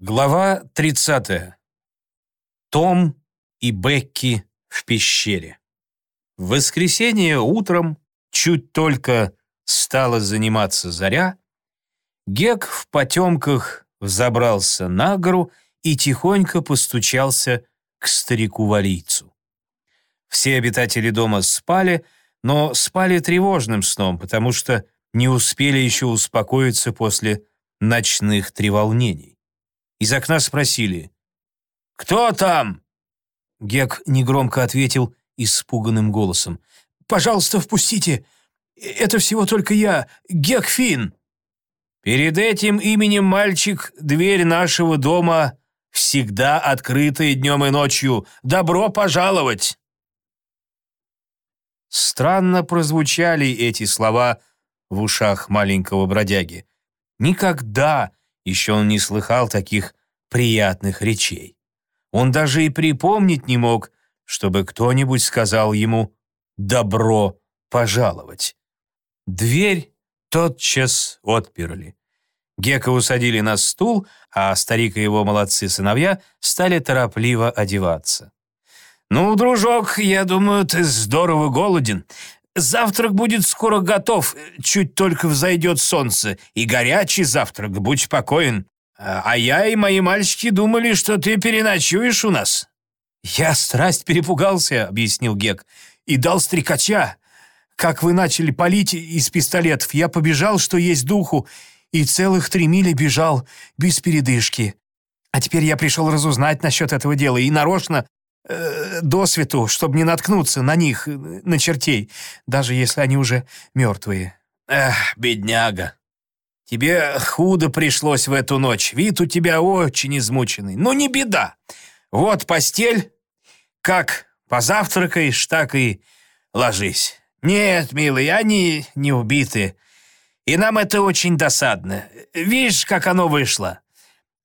Глава 30. Том и Бекки в пещере. В воскресенье утром, чуть только стала заниматься заря, Гек в потемках взобрался на гору и тихонько постучался к старику-валийцу. Все обитатели дома спали, но спали тревожным сном, потому что не успели еще успокоиться после ночных треволнений. Из окна спросили «Кто там?» Гек негромко ответил испуганным голосом. «Пожалуйста, впустите! Это всего только я, Гек Финн!» «Перед этим именем мальчик дверь нашего дома всегда открыта и днем и ночью. Добро пожаловать!» Странно прозвучали эти слова в ушах маленького бродяги. Никогда еще он не слыхал таких приятных речей. Он даже и припомнить не мог, чтобы кто-нибудь сказал ему «добро пожаловать». Дверь тотчас отперли. Гека усадили на стул, а старик и его молодцы-сыновья стали торопливо одеваться. «Ну, дружок, я думаю, ты здорово голоден. Завтрак будет скоро готов, чуть только взойдет солнце. И горячий завтрак, будь спокоен. А я и мои мальчики думали, что ты переночуешь у нас». «Я страсть перепугался», — объяснил Гек, — «и дал стрекача. Как вы начали палить из пистолетов, я побежал, что есть духу, и целых три мили бежал без передышки. А теперь я пришел разузнать насчет этого дела и нарочно э, до свету, чтобы не наткнуться на них, на чертей, даже если они уже мертвые. Эх, бедняга. Тебе худо пришлось в эту ночь. Вид у тебя очень измученный. Ну, не беда. Вот постель. Как позавтракаешь, так и ложись. Нет, милый, они не убиты. И нам это очень досадно. Видишь, как оно вышло?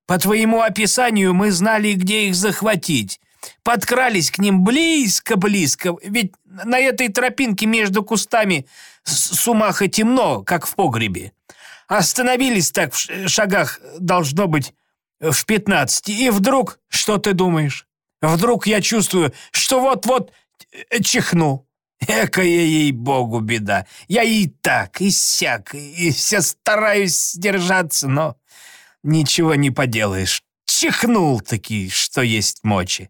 По твоему описанию мы знали, где их захватить подкрались к ним близко-близко, ведь на этой тропинке между кустами с умаха темно, как в погребе. Остановились так в шагах, должно быть, в пятнадцати, и вдруг, что ты думаешь? Вдруг я чувствую, что вот-вот э, чихну. Экая ей-богу беда. Я и так, и сяк, и все стараюсь держаться, но ничего не поделаешь чихнул таки, что есть мочи.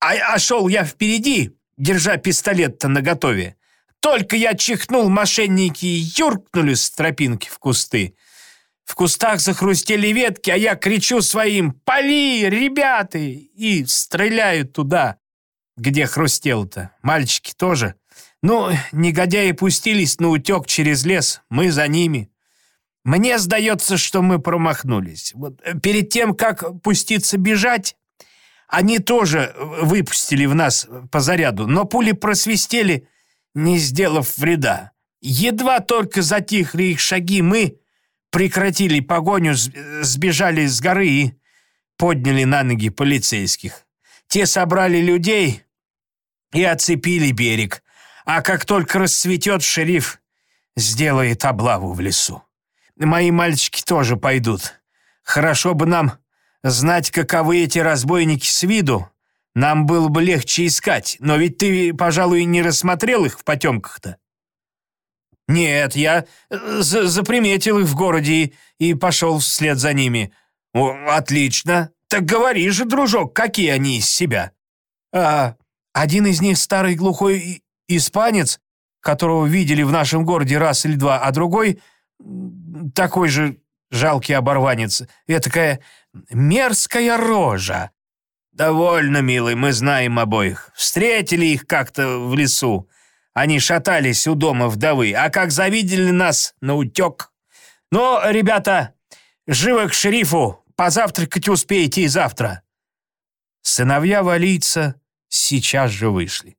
А, а шел я впереди, держа пистолет-то наготове. Только я чихнул, мошенники юркнули с тропинки в кусты. В кустах захрустели ветки, а я кричу своим «Пали, ребята!» и стреляю туда, где хрустел-то. Мальчики тоже. Ну, негодяи пустились на утек через лес, мы за ними. Мне сдается, что мы промахнулись. Вот э, перед тем, как пуститься бежать, они тоже выпустили в нас по заряду, но пули просвистели, не сделав вреда. Едва только затихли их шаги, мы прекратили погоню, сбежали с горы и подняли на ноги полицейских. Те собрали людей и оцепили берег, а как только расцветет, шериф сделает облаву в лесу. Мои мальчики тоже пойдут. Хорошо бы нам знать, каковы эти разбойники с виду. Нам было бы легче искать, но ведь ты, пожалуй, не рассмотрел их в потемках-то». «Нет, я э, заприметил их в городе и, и пошел вслед за ними». О, «Отлично. Так говори же, дружок, какие они из себя?» а, «Один из них старый глухой испанец, которого видели в нашем городе раз или два, а другой такой же жалкий оборванец, такая мерзкая рожа. Довольно, милый, мы знаем обоих. Встретили их как-то в лесу. Они шатались у дома вдовы, а как завидели нас, на утек. Но, ребята, живо к шерифу, позавтракать успеете и завтра. Сыновья валийца сейчас же вышли.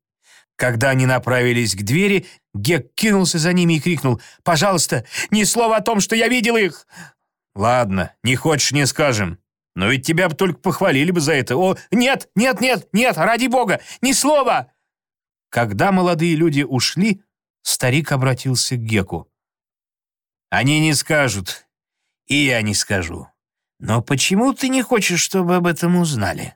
Когда они направились к двери, Гек кинулся за ними и крикнул «Пожалуйста, ни слова о том, что я видел их!» «Ладно, не хочешь, не скажем. Но ведь тебя бы только похвалили бы за это. О, нет, нет, нет, нет, ради бога, ни слова!» Когда молодые люди ушли, старик обратился к Геку. «Они не скажут, и я не скажу. Но почему ты не хочешь, чтобы об этом узнали?»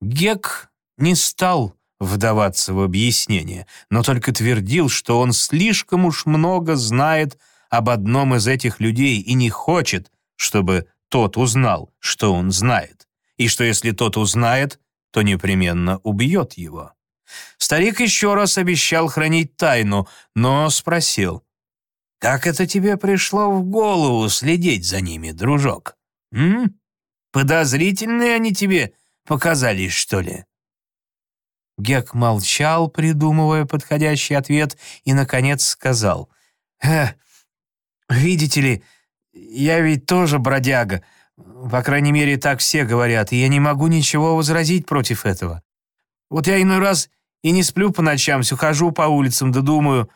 Гек не стал вдаваться в объяснение, но только твердил, что он слишком уж много знает об одном из этих людей и не хочет, чтобы тот узнал, что он знает, и что если тот узнает, то непременно убьет его. Старик еще раз обещал хранить тайну, но спросил, «Как это тебе пришло в голову следить за ними, дружок? М? Подозрительные они тебе показались, что ли?» Гек молчал, придумывая подходящий ответ, и, наконец, сказал, «Э, «Видите ли, я ведь тоже бродяга. По крайней мере, так все говорят, и я не могу ничего возразить против этого. Вот я иной раз и не сплю по ночам, все хожу по улицам, да думаю,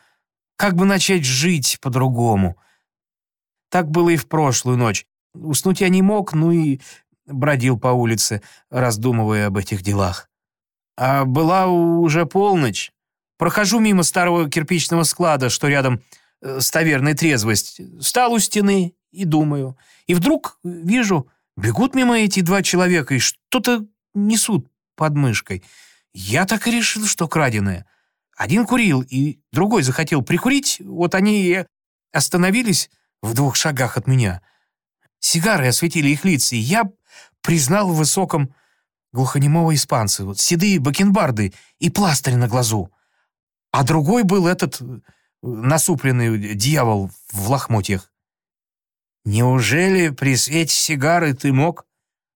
как бы начать жить по-другому. Так было и в прошлую ночь. Уснуть я не мог, ну и бродил по улице, раздумывая об этих делах. А была уже полночь. Прохожу мимо старого кирпичного склада, что рядом э, с таверной «Трезвость». Встал у стены и думаю. И вдруг вижу, бегут мимо эти два человека и что-то несут под мышкой. Я так и решил, что краденое. Один курил, и другой захотел прикурить. Вот они и остановились в двух шагах от меня. Сигары осветили их лица, и я признал в высоком глухонемого испанца, вот, седые бакенбарды и пластырь на глазу. А другой был этот э, насупленный дьявол в лохмотьях. Неужели при свете сигары ты мог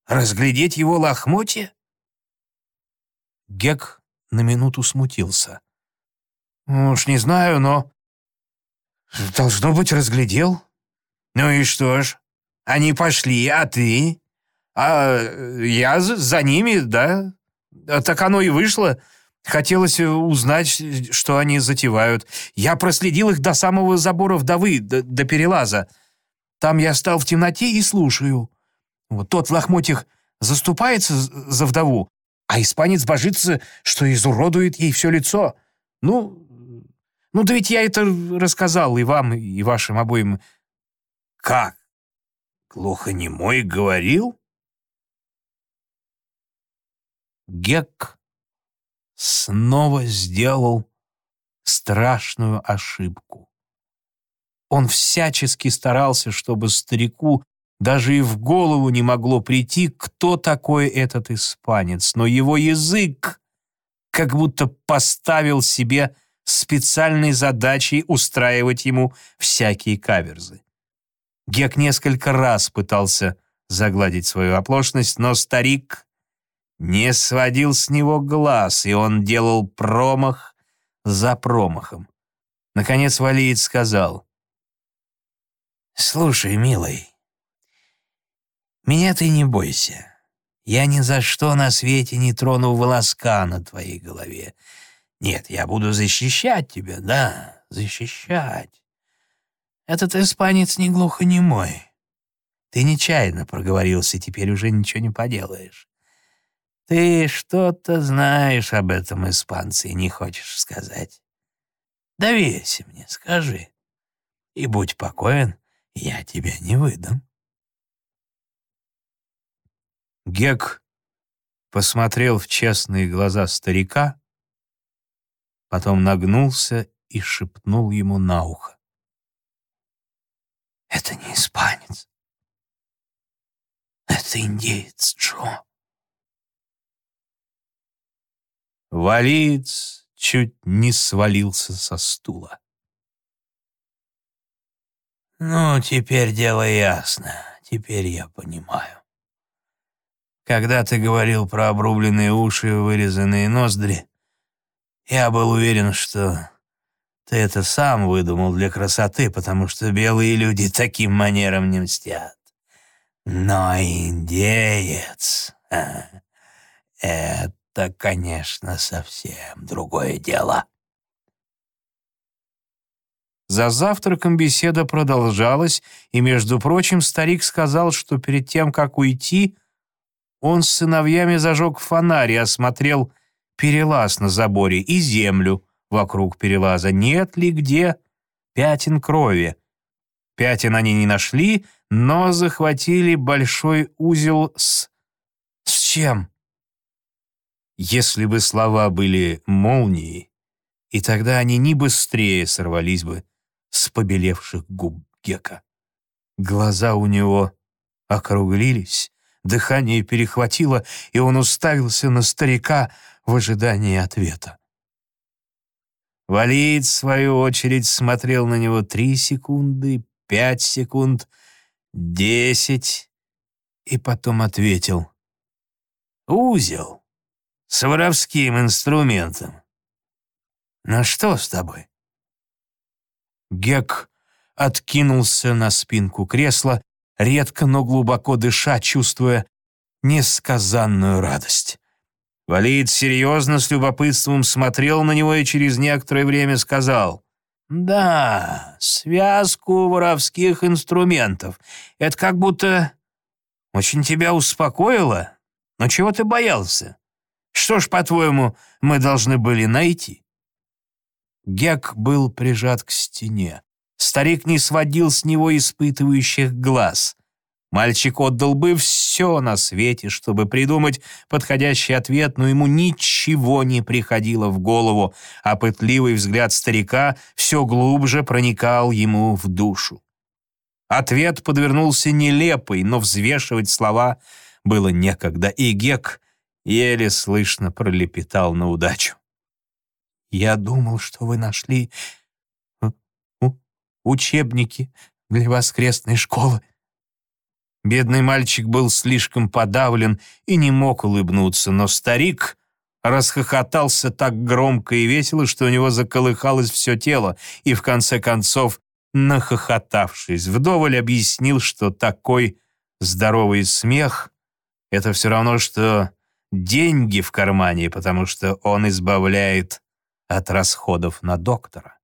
разглядеть его лохмотья? Гек на минуту смутился. «Уж не знаю, но...» «Должно быть, разглядел». «Ну и что ж, они пошли, а ты?» А я за ними, да. А так оно и вышло. Хотелось узнать, что они затевают. Я проследил их до самого забора вдовы, до, до перелаза. Там я стал в темноте и слушаю. Вот тот в лохмотьях заступается за вдову, а испанец божится, что изуродует ей все лицо. Ну, ну да ведь я это рассказал и вам, и вашим обоим. Как? Глухонемой говорил? Гек снова сделал страшную ошибку. Он всячески старался, чтобы старику даже и в голову не могло прийти, кто такой этот испанец, но его язык как будто поставил себе специальной задачей устраивать ему всякие каверзы. Гек несколько раз пытался загладить свою оплошность, но старик не сводил с него глаз, и он делал промах за промахом. Наконец Валиец сказал, «Слушай, милый, меня ты не бойся. Я ни за что на свете не трону волоска на твоей голове. Нет, я буду защищать тебя, да, защищать. Этот испанец не глухонемой. Ты нечаянно проговорился, теперь уже ничего не поделаешь. Ты что-то знаешь об этом испанце и не хочешь сказать. Доверься мне, скажи. И будь покоен, я тебя не выдам. Гек посмотрел в честные глаза старика, потом нагнулся и шепнул ему на ухо. «Это не испанец. Это индеец Джо». Валиец чуть не свалился со стула. «Ну, теперь дело ясно. Теперь я понимаю. Когда ты говорил про обрубленные уши и вырезанные ноздри, я был уверен, что ты это сам выдумал для красоты, потому что белые люди таким манером не мстят. Но индеец... А, это это, конечно, совсем другое дело. За завтраком беседа продолжалась, и, между прочим, старик сказал, что перед тем, как уйти, он с сыновьями зажег фонарь и осмотрел перелаз на заборе и землю вокруг перелаза. Нет ли где пятен крови? Пятен они не нашли, но захватили большой узел с... С чем? Если бы слова были молнией, и тогда они не быстрее сорвались бы с побелевших губ Гека. Глаза у него округлились, дыхание перехватило, и он уставился на старика в ожидании ответа. Валид, в свою очередь, смотрел на него три секунды, пять секунд, десять, и потом ответил. «Узел с воровским инструментом. На что с тобой?» Гек откинулся на спинку кресла, редко, но глубоко дыша, чувствуя несказанную радость. Валид серьезно с любопытством смотрел на него и через некоторое время сказал, «Да, связку воровских инструментов. Это как будто очень тебя успокоило. Но чего ты боялся? Что ж, по-твоему, мы должны были найти?» Гек был прижат к стене. Старик не сводил с него испытывающих глаз. Мальчик отдал бы все на свете, чтобы придумать подходящий ответ, но ему ничего не приходило в голову, а пытливый взгляд старика все глубже проникал ему в душу. Ответ подвернулся нелепый, но взвешивать слова было некогда, и Гек еле слышно пролепетал на удачу. «Я думал, что вы нашли учебники для воскресной школы», Бедный мальчик был слишком подавлен и не мог улыбнуться, но старик расхохотался так громко и весело, что у него заколыхалось все тело, и в конце концов, нахохотавшись, вдоволь объяснил, что такой здоровый смех — это все равно, что деньги в кармане, потому что он избавляет от расходов на доктора.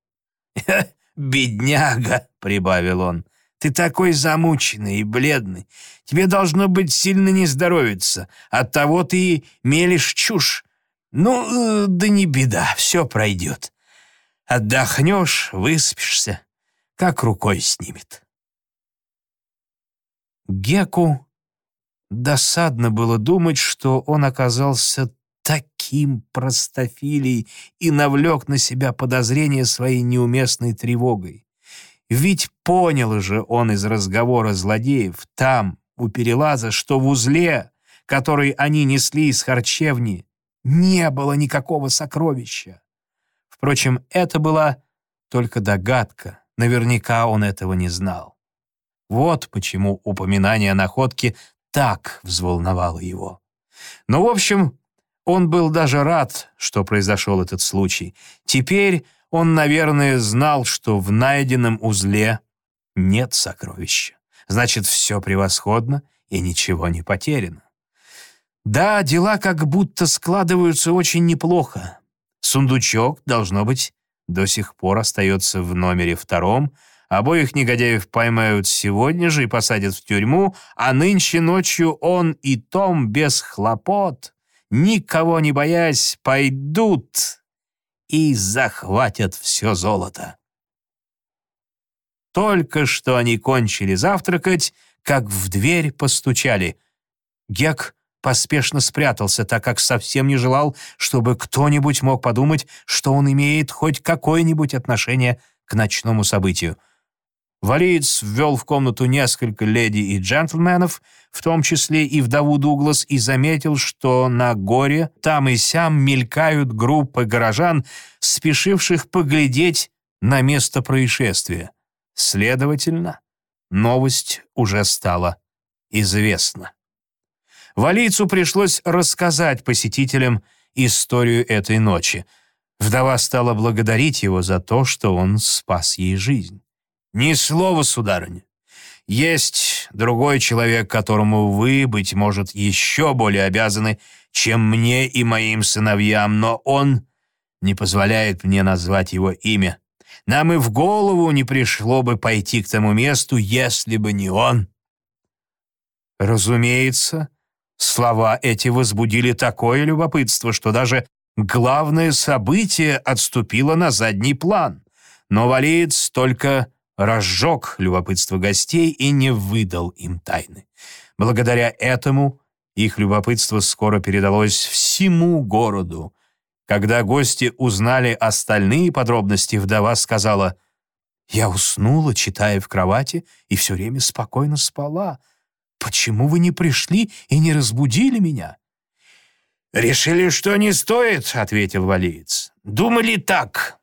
«Бедняга!» — прибавил он. Ты такой замученный и бледный. Тебе должно быть сильно не здоровиться. Оттого ты и мелешь чушь. Ну, э, да не беда, все пройдет. Отдохнешь, выспишься, как рукой снимет. Геку досадно было думать, что он оказался таким простофилей и навлек на себя подозрение своей неуместной тревогой. Ведь понял же он из разговора злодеев там, у перелаза, что в узле, который они несли из харчевни, не было никакого сокровища. Впрочем, это была только догадка, наверняка он этого не знал. Вот почему упоминание о находке так взволновало его. Но, в общем, он был даже рад, что произошел этот случай. Теперь он, наверное, знал, что в найденном узле нет сокровища. Значит, все превосходно и ничего не потеряно. Да, дела как будто складываются очень неплохо. Сундучок, должно быть, до сих пор остается в номере втором, обоих негодяев поймают сегодня же и посадят в тюрьму, а нынче ночью он и Том без хлопот, никого не боясь, пойдут и захватят все золото. Только что они кончили завтракать, как в дверь постучали. Гек поспешно спрятался, так как совсем не желал, чтобы кто-нибудь мог подумать, что он имеет хоть какое-нибудь отношение к ночному событию. Валиец ввел в комнату несколько леди и джентльменов, в том числе и вдову Дуглас, и заметил, что на горе там и сям мелькают группы горожан, спешивших поглядеть на место происшествия. Следовательно, новость уже стала известна. Валийцу пришлось рассказать посетителям историю этой ночи. Вдова стала благодарить его за то, что он спас ей жизнь. «Ни слова, сударыня. Есть другой человек, которому вы, быть может, еще более обязаны, чем мне и моим сыновьям, но он не позволяет мне назвать его имя. Нам и в голову не пришло бы пойти к тому месту, если бы не он». Разумеется, слова эти возбудили такое любопытство, что даже главное событие отступило на задний план. Но валиец только разжег любопытство гостей и не выдал им тайны. Благодаря этому их любопытство скоро передалось всему городу. Когда гости узнали остальные подробности, вдова сказала, «Я уснула, читая в кровати, и все время спокойно спала. Почему вы не пришли и не разбудили меня?» «Решили, что не стоит», — ответил валиец. «Думали так.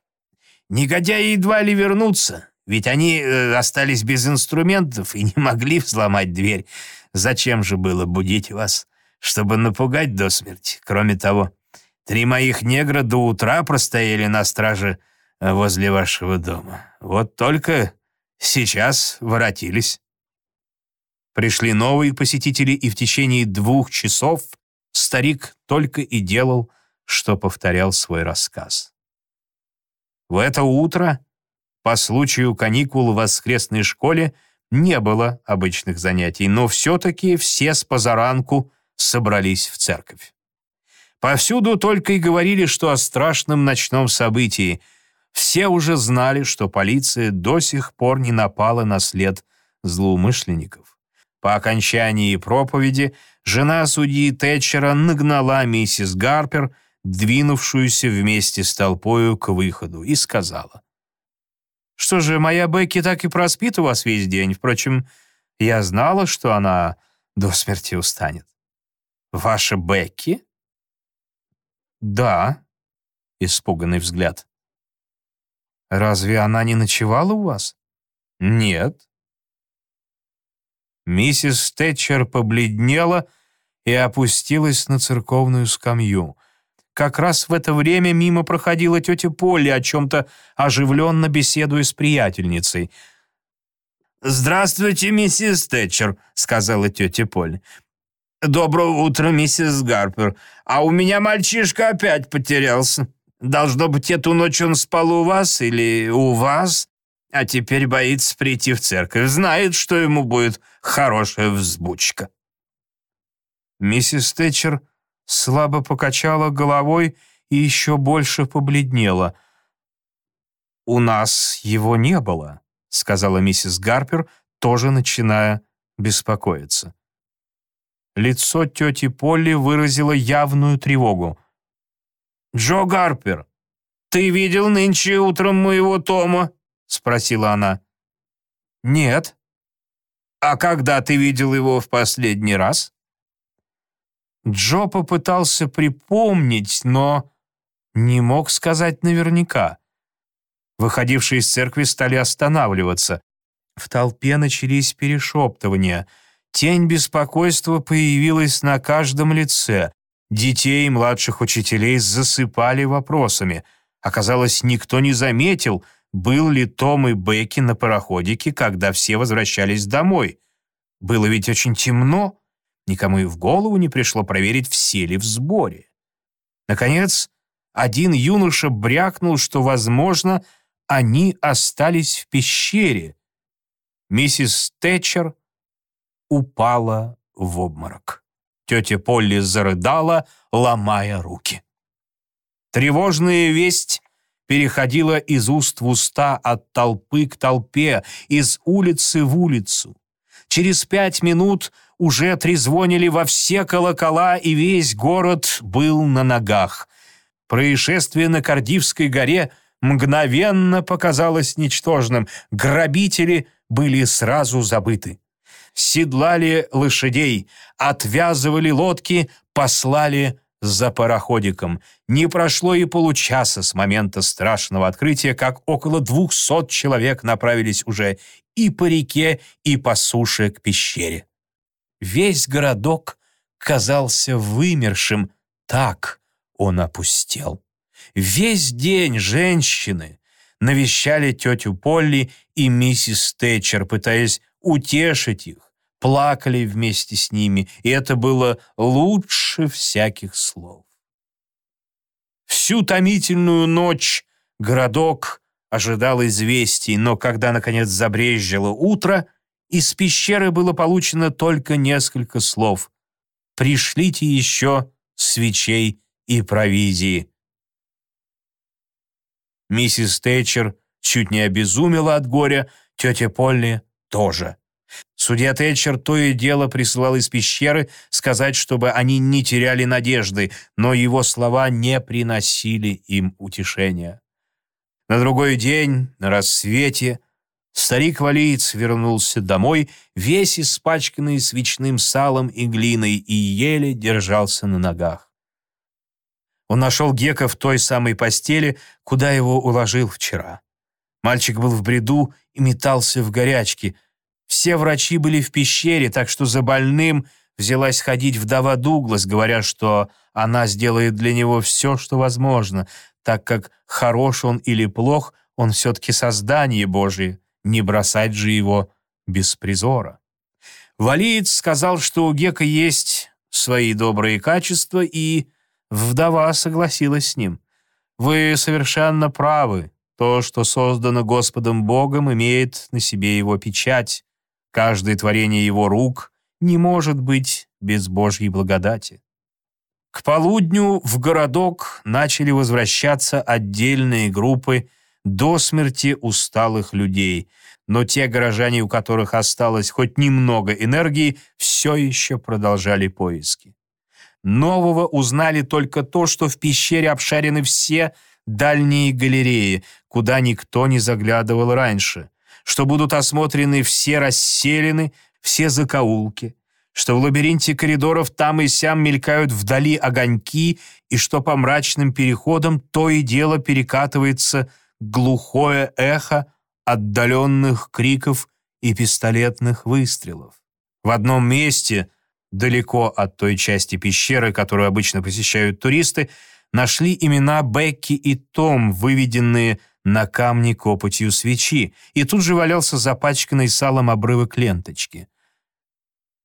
Негодяи едва ли вернутся, ведь они э, остались без инструментов и не могли взломать дверь. Зачем же было будить вас, чтобы напугать до смерти? Кроме того, три моих негра до утра простояли на страже э, возле вашего дома. Вот только сейчас воротились». Пришли новые посетители, и в течение двух часов старик только и делал, что повторял свой рассказ. В это утро, по случаю каникул в воскресной школе, не было обычных занятий, но все-таки все с позаранку собрались в церковь. Повсюду только и говорили, что о страшном ночном событии. Все уже знали, что полиция до сих пор не напала на след злоумышленников. По окончании проповеди жена судьи Тэтчера нагнала миссис Гарпер, двинувшуюся вместе с толпою к выходу, и сказала. «Что же, моя Бекки так и проспит у вас весь день. Впрочем, я знала, что она до смерти устанет». «Ваша Бекки?» «Да», — испуганный взгляд. «Разве она не ночевала у вас?» «Нет». Миссис Тэтчер побледнела и опустилась на церковную скамью. Как раз в это время мимо проходила тетя Полли, о чем-то оживленно беседуя с приятельницей. «Здравствуйте, миссис Тэтчер», — сказала тетя Полли. «Доброе утро, миссис Гарпер. А у меня мальчишка опять потерялся. Должно быть, эту ночь он спал у вас или у вас, а теперь боится прийти в церковь. Знает, что ему будет хорошая взбучка». Миссис Тэтчер слабо покачала головой и еще больше побледнела. «У нас его не было», — сказала миссис Гарпер, тоже начиная беспокоиться. Лицо тети Полли выразило явную тревогу. «Джо Гарпер, ты видел нынче утром моего Тома?» — спросила она. «Нет». «А когда ты видел его в последний раз?» Джо попытался припомнить, но не мог сказать наверняка. Выходившие из церкви стали останавливаться. В толпе начались перешептывания. Тень беспокойства появилась на каждом лице. Детей и младших учителей засыпали вопросами. Оказалось, никто не заметил, был ли Том и Бекки на пароходике, когда все возвращались домой. Было ведь очень темно. Никому и в голову не пришло проверить, все ли в сборе. Наконец, один юноша брякнул, что, возможно, они остались в пещере. Миссис Тэтчер упала в обморок. Тетя Полли зарыдала, ломая руки. Тревожная весть переходила из уст в уста, от толпы к толпе, из улицы в улицу. Через пять минут уже трезвонили во все колокола, и весь город был на ногах. Происшествие на Кардивской горе мгновенно показалось ничтожным. Грабители были сразу забыты. Седлали лошадей, отвязывали лодки, послали за пароходиком. Не прошло и получаса с момента страшного открытия, как около двухсот человек направились уже и по реке, и по суше к пещере. Весь городок казался вымершим, так он опустел. Весь день женщины навещали тетю Полли и миссис Тэтчер, пытаясь утешить их, плакали вместе с ними, и это было лучше всяких слов. Всю томительную ночь городок ожидал известий, но когда, наконец, забрезжило утро, из пещеры было получено только несколько слов. «Пришлите еще свечей и провизии». Миссис Тэтчер чуть не обезумела от горя, Тетя Полли тоже. Судья Тэтчер то и дело присылал из пещеры сказать, чтобы они не теряли надежды, но его слова не приносили им утешения. На другой день, на рассвете, старик-валиец вернулся домой, весь испачканный свечным салом и глиной, и еле держался на ногах. Он нашел Гека в той самой постели, куда его уложил вчера. Мальчик был в бреду и метался в горячке – все врачи были в пещере, так что за больным взялась ходить вдова Дуглас, говоря, что она сделает для него все, что возможно, так как хорош он или плох, он все-таки создание Божие, не бросать же его без призора. Валиец сказал, что у Гека есть свои добрые качества, и вдова согласилась с ним. «Вы совершенно правы. То, что создано Господом Богом, имеет на себе его печать. Каждое творение его рук не может быть без Божьей благодати. К полудню в городок начали возвращаться отдельные группы до смерти усталых людей, но те горожане, у которых осталось хоть немного энергии, все еще продолжали поиски. Нового узнали только то, что в пещере обшарены все дальние галереи, куда никто не заглядывал раньше что будут осмотрены все расселены, все закоулки, что в лабиринте коридоров там и сям мелькают вдали огоньки, и что по мрачным переходам то и дело перекатывается глухое эхо отдаленных криков и пистолетных выстрелов. В одном месте, далеко от той части пещеры, которую обычно посещают туристы, нашли имена Бекки и Том, выведенные на камне копотью свечи, и тут же валялся запачканный салом обрывок ленточки.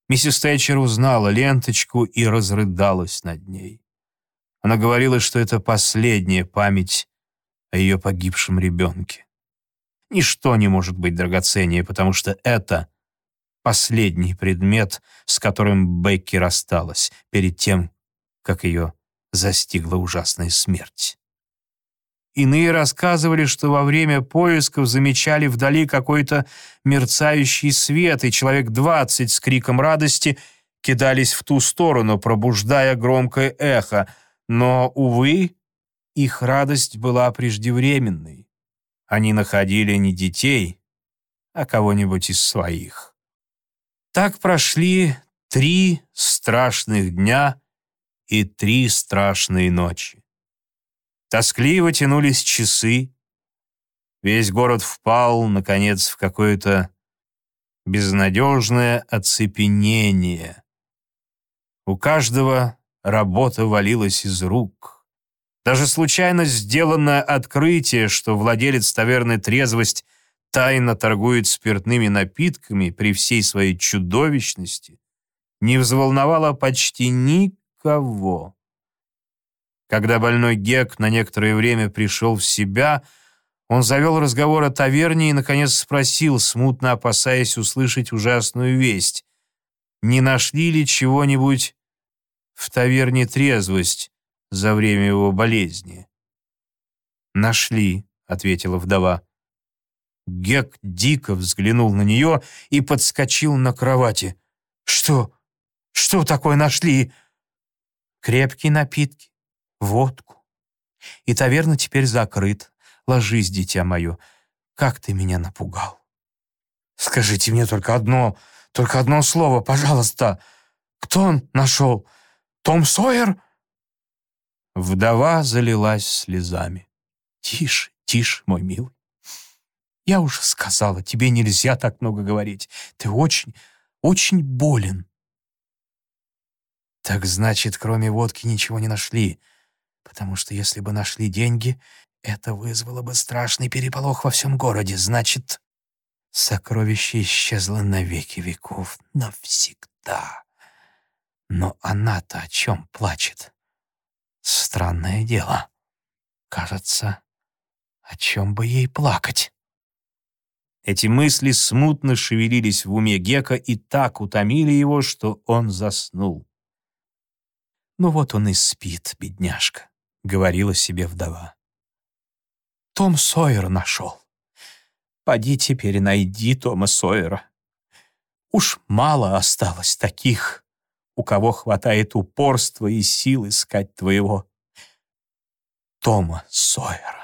Миссис Тэтчер узнала ленточку и разрыдалась над ней. Она говорила, что это последняя память о ее погибшем ребенке. Ничто не может быть драгоценнее, потому что это последний предмет, с которым Бекки рассталась перед тем, как ее застигла ужасная смерть. Иные рассказывали, что во время поисков замечали вдали какой-то мерцающий свет, и человек двадцать с криком радости кидались в ту сторону, пробуждая громкое эхо. Но, увы, их радость была преждевременной. Они находили не детей, а кого-нибудь из своих. Так прошли три страшных дня и три страшные ночи. Тоскливо тянулись часы. Весь город впал, наконец, в какое-то безнадежное оцепенение. У каждого работа валилась из рук. Даже случайно сделанное открытие, что владелец таверны «Трезвость» тайно торгует спиртными напитками при всей своей чудовищности, не взволновало почти никого. Когда больной Гек на некоторое время пришел в себя, он завел разговор о таверне и, наконец, спросил, смутно опасаясь услышать ужасную весть. Не нашли ли чего-нибудь в таверне трезвость за время его болезни? «Нашли», — ответила вдова. Гек дико взглянул на нее и подскочил на кровати. «Что? Что такое нашли?» «Крепкие напитки водку. И таверна теперь закрыт. Ложись, дитя мое. Как ты меня напугал. Скажите мне только одно, только одно слово, пожалуйста. Кто он нашел? Том Сойер?» Вдова залилась слезами. «Тише, тише, мой милый. Я уже сказала, тебе нельзя так много говорить. Ты очень, очень болен». «Так значит, кроме водки ничего не нашли потому что если бы нашли деньги, это вызвало бы страшный переполох во всем городе. Значит, сокровище исчезло на веки веков, навсегда. Но она-то о чем плачет? Странное дело. Кажется, о чем бы ей плакать? Эти мысли смутно шевелились в уме Гека и так утомили его, что он заснул. Ну вот он и спит, бедняжка. — говорила себе вдова. Том Сойер нашел. Поди теперь найди Тома Сойера. Уж мало осталось таких, у кого хватает упорства и сил искать твоего Тома Сойера.